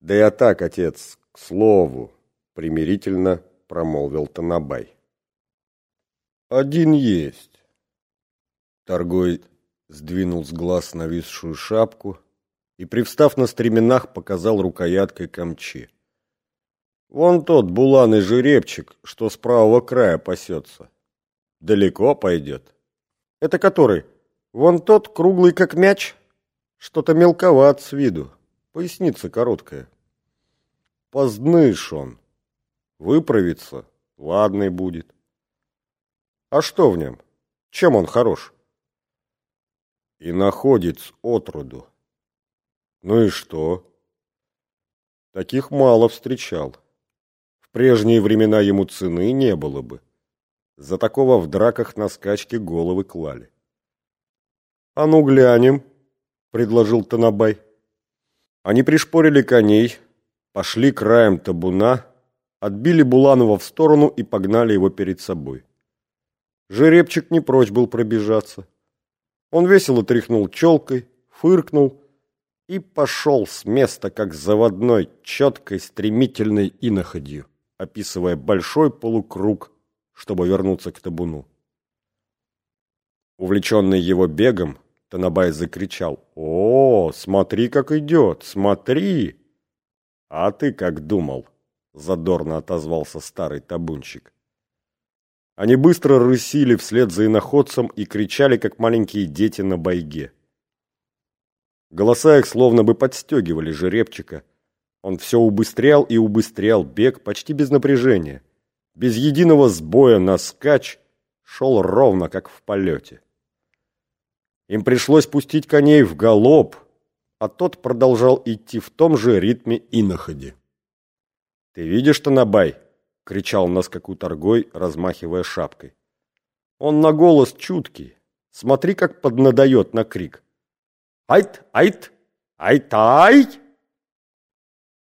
Да я так, отец, к слову, примирительно промолвил Танабай. Один есть. Торгой сдвинул с глаз нависшую шапку и, привстав на стременах, показал рукояткой камчи. Вон тот буланый жеребчик, что с правого края пасется. Далеко пойдет. Это который? Вон тот, круглый как мяч? Что-то мелковат с виду. Поясница короткая. Поздныш он. Выправится, ладный будет. А что в нем? Чем он хорош? И находец отроду. Ну и что? Таких мало встречал. В прежние времена ему цены не было бы. За такого в драках на скачке головы клали. «А ну глянем», — предложил Танабай. Они пришпорили коней, пошли краем табуна, отбили Буланова в сторону и погнали его перед собой. Жеребчик не прочь был пробежаться. Он весело тряхнул челкой, фыркнул и пошел с места, как заводной, четкой, стремительной иноходью, описывая большой полукруг, чтобы вернуться к табуну. Увлеченный его бегом, Танабай закричал «О, смотри, как идет! Смотри!» «А ты как думал?» — задорно отозвался старый табунщик. Они быстро рысили вслед за иноходцем и кричали, как маленькие дети на бойге. Голоса их словно бы подстегивали жеребчика. Он все убыстрял и убыстрял бег почти без напряжения. Без единого сбоя на скач шел ровно, как в полете. Им пришлось пустить коней в галоп, а тот продолжал идти в том же ритме и находе. «Ты видишь, Танабай?» — кричал на скаку торгой, размахивая шапкой. «Он на голос чуткий. Смотри, как поднадает на крик. Айт, айт, айт-ай!»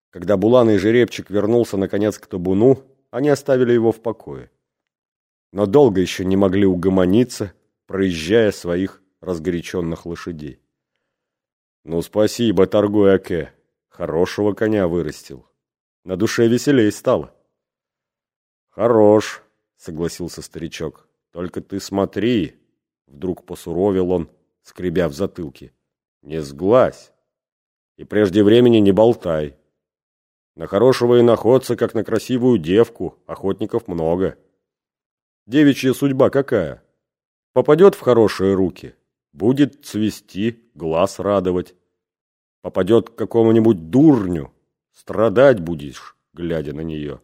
Когда Булан и Жеребчик вернулся наконец к табуну, они оставили его в покое. Но долго еще не могли угомониться, проезжая своих разгоряченных лошадей. «Ну, спасибо, торгуй Аке. Хорошего коня вырастил. На душе веселей стало». «Хорош», — согласился старичок. «Только ты смотри!» Вдруг посуровил он, скребя в затылке. «Не сглазь! И прежде времени не болтай. На хорошего и находца, как на красивую девку, охотников много. Девичья судьба какая? Попадет в хорошие руки, будет цвести, глаз радовать. Попадет к какому-нибудь дурню, страдать будешь, глядя на нее,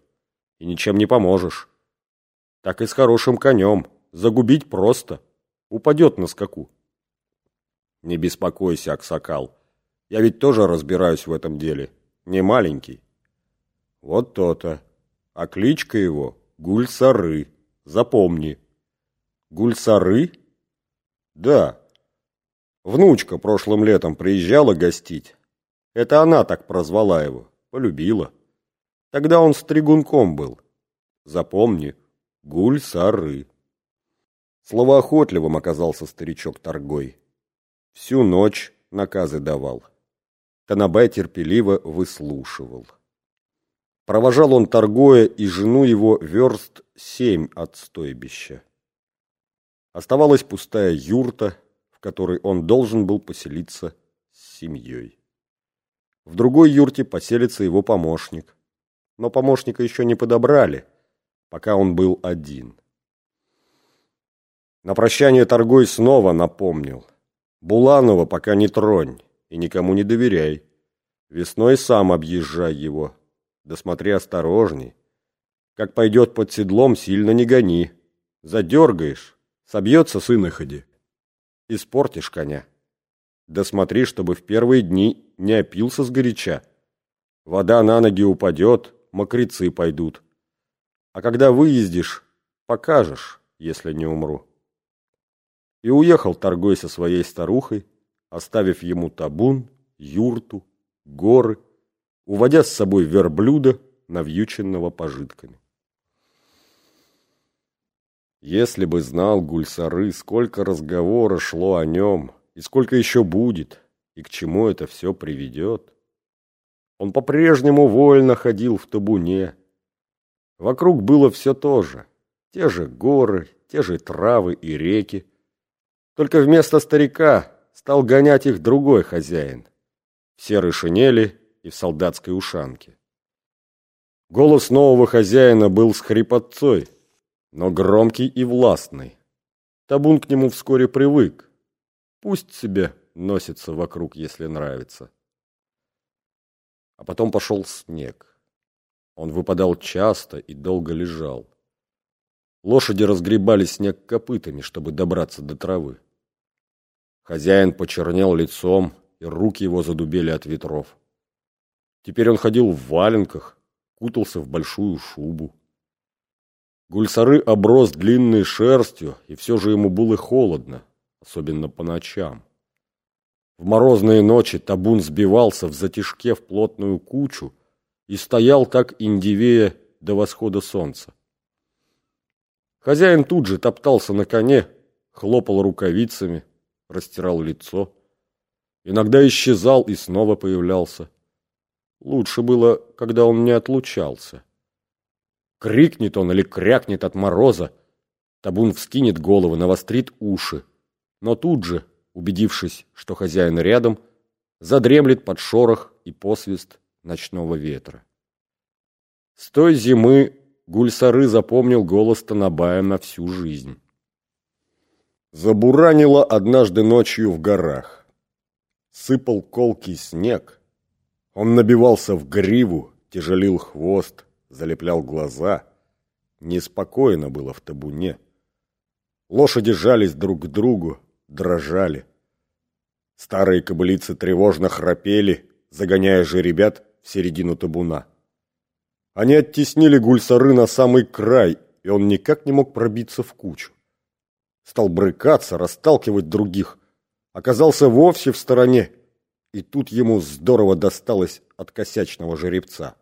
и ничем не поможешь. Так и с хорошим конем, загубить просто, упадет на скаку. Не беспокойся, Аксакал, я ведь тоже разбираюсь в этом деле, не маленький. Вот то-то, а кличка его Гульсары, запомни. Гульсары? Да, Внучка прошлым летом приезжала гостить. Это она так прозвала его, полюбила. Тогда он стригунком был. Запомни, гуль-сары. Словоохотливым оказался старичок торгой. Всю ночь наказы давал. Танабай терпеливо выслушивал. Провожал он торгоя и жену его верст семь от стойбища. Оставалась пустая юрта, которой он должен был поселиться с семьей. В другой юрте поселится его помощник. Но помощника еще не подобрали, пока он был один. На прощание торгой снова напомнил. Буланова пока не тронь и никому не доверяй. Весной сам объезжай его. Да смотри осторожней. Как пойдет под седлом, сильно не гони. Задергаешь, собьется с иноходи испортишь коня. Да смотри, чтобы в первые дни не опился сгоряча. Вода на ноги упадет, мокрецы пойдут. А когда выездишь, покажешь, если не умру. И уехал торгой со своей старухой, оставив ему табун, юрту, горы, уводя с собой верблюда, навьюченного пожитками. Если бы знал Гульсары, сколько разговора шло о нем, и сколько еще будет, и к чему это все приведет. Он по-прежнему вольно ходил в табуне. Вокруг было все то же. Те же горы, те же травы и реки. Только вместо старика стал гонять их другой хозяин. В серой шинели и в солдатской ушанке. Голос нового хозяина был с хрипотцой, но громкий и властный. Табун к нему вскоре привык. Пусть себе носится вокруг, если нравится. А потом пошел снег. Он выпадал часто и долго лежал. Лошади разгребали снег копытами, чтобы добраться до травы. Хозяин почернел лицом, и руки его задубели от ветров. Теперь он ходил в валенках, кутался в большую шубу. Гульсары оброс длинной шерстью, и все же ему было холодно, особенно по ночам. В морозные ночи табун сбивался в затишке в плотную кучу и стоял так индивея до восхода солнца. Хозяин тут же топтался на коне, хлопал рукавицами, растирал лицо. Иногда исчезал и снова появлялся. Лучше было, когда он не отлучался. Крикнет он или крякнет от мороза, табун вскинет голову, навострит уши, но тут же убедившись, что хозяин рядом, задремлет под шорох и посвист ночного ветра. С той зимы Гульсары запомнил голос Танабая на всю жизнь. Забуранило однажды ночью в горах. Сыпал колкий снег. Он набивался в гриву, тяжелил хвост, залеплял глаза. Неспокойно было в табуне. Лошади жались друг к другу, дрожали. Старые кобылицы тревожно храпели, загоняя же ребят в середину табуна. Они оттеснили гульсары на самый край, и он никак не мог пробиться в кучу. Стал брыкаться, расталкивать других. Оказался вовсе в стороне, и тут ему здорово досталось от косячного жеребца.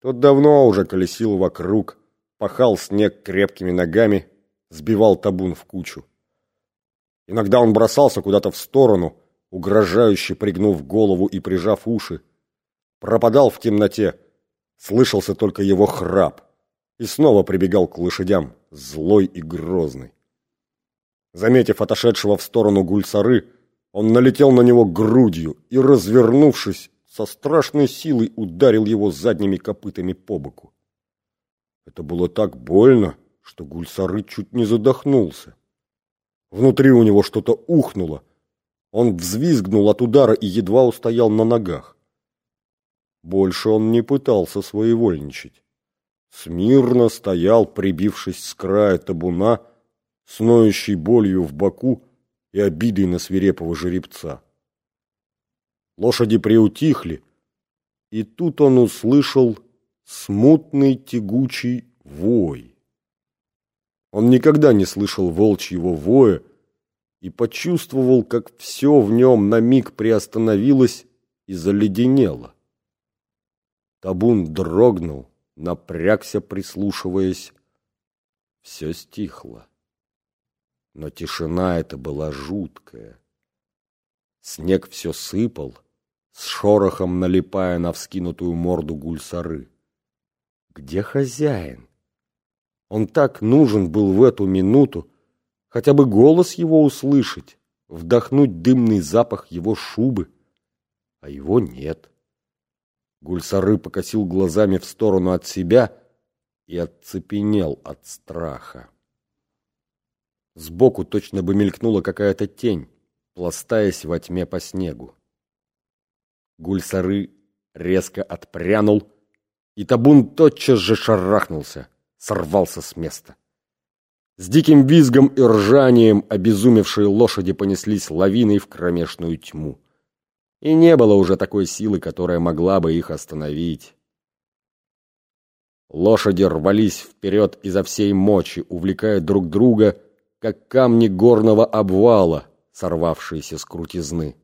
Тот давно уже колесил вокруг, пахал снег крепкими ногами, сбивал табун в кучу. Иногда он бросался куда-то в сторону, угрожающе пригнув голову и прижав уши. Пропадал в темноте, слышался только его храп, и снова прибегал к лошадям, злой и грозный. Заметив отошедшего в сторону гульсары, он налетел на него грудью и, развернувшись, со страшной силой ударил его задними копытами по боку. Это было так больно, что гульсары чуть не задохнулся. Внутри у него что-то ухнуло. Он взвизгнул от удара и едва устоял на ногах. Больше он не пытался своевольничать. Смирно стоял, прибившись с края табуна, с ноющей болью в боку и обидой на свирепого жеребца. Лошади приутихли, и тут он услышал смутный тягучий вой. Он никогда не слышал волчьего воя и почувствовал, как все в нем на миг приостановилось и заледенело. Табун дрогнул, напрягся, прислушиваясь. Все стихло. Но тишина эта была жуткая. Снег все сыпал, с шорохом налипая на вскинутую морду гульсары. Где хозяин? Он так нужен был в эту минуту, хотя бы голос его услышать, вдохнуть дымный запах его шубы, а его нет. Гульсары покосил глазами в сторону от себя и отцепенел от страха. Сбоку точно бы мелькнула какая-то тень, пластаясь во тьме по снегу. Гульсары резко отпрянул, и табун тотчас же шарахнулся сорвался с места. С диким визгом и ржанием обезумевшие лошади понеслись лавиной в кромешную тьму. И не было уже такой силы, которая могла бы их остановить. Лошади рвались вперед изо всей мочи, увлекая друг друга, как камни горного обвала, сорвавшиеся с крутизны.